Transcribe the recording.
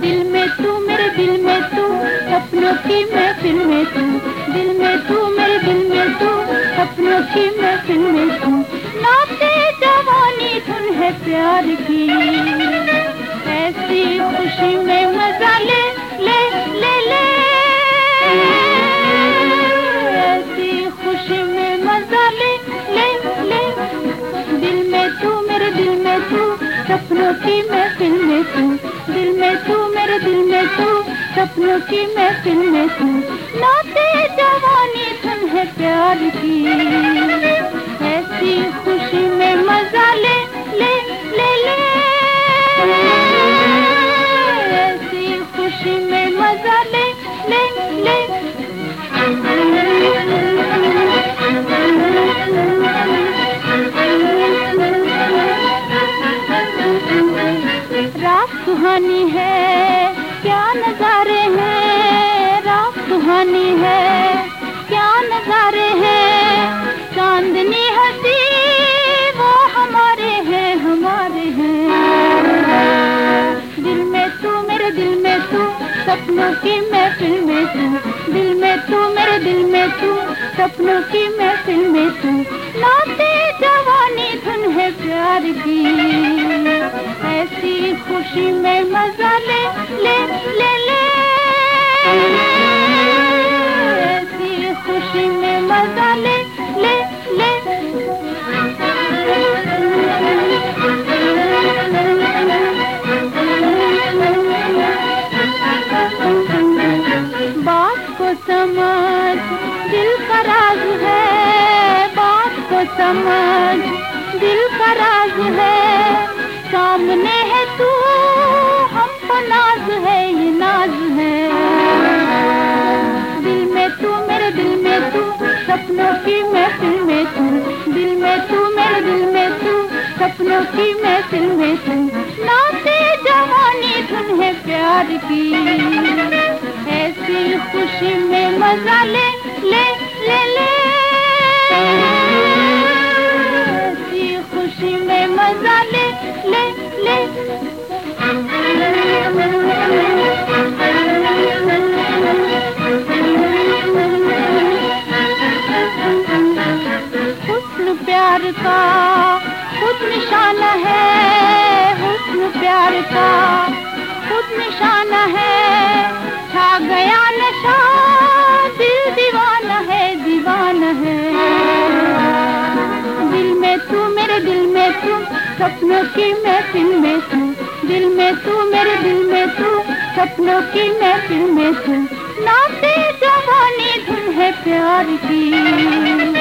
दिल में तू, मेरे दिल में तू, सपनों की महफिल में तू। दिल में तू, मेरे दिल में तू, सपनों की महफिल में तू। नाते जवानी धुन है प्यार की। ऐसी खुशी में मज़ा ले सपनों की महफिल में तू दिल में तू, मेरे दिल में तू, सपनों की महफिल में तू नाते जवानी धन है प्यार की। रात सुहानी है, क्या नजारे हैं? रात सुहानी है, क्या नजारे हैं? चांदनी हसी, वो हमारे हैं हमारे हैं। दिल में तू, मेरे दिल में तू, सपनों की महफिल में तू। दिल में तू, मेरे दिल में तू सपनों की महफिल में तू। नाते जवानी धुन है प्यार की। ऐसी खुशी में मज़ा ले ले ले ले। समझ दिल का राज है। सामने है तू हमको नाज है, ये नाज है। दिल में तू, मेरे दिल में तू, सपनों की महफिल में तू। दिल में तू, मेरे दिल में तू, सपनों की महफिल में तू। नाते जवानी धुन है प्यार की। ऐसी खुशी में मज़ा ले ले ले ले। का खुद निशाना है हुस्न प्यार का। खुद निशाना है, छा गया नशा, दिल दीवाना है दीवाना है। दिल में तू, मेरे दिल में तू, सपनों की महफिल में तू। दिल में तू, मेरे दिल में तू, सपनों की महफिल में तू। नाते जवानी धुन है प्यार की।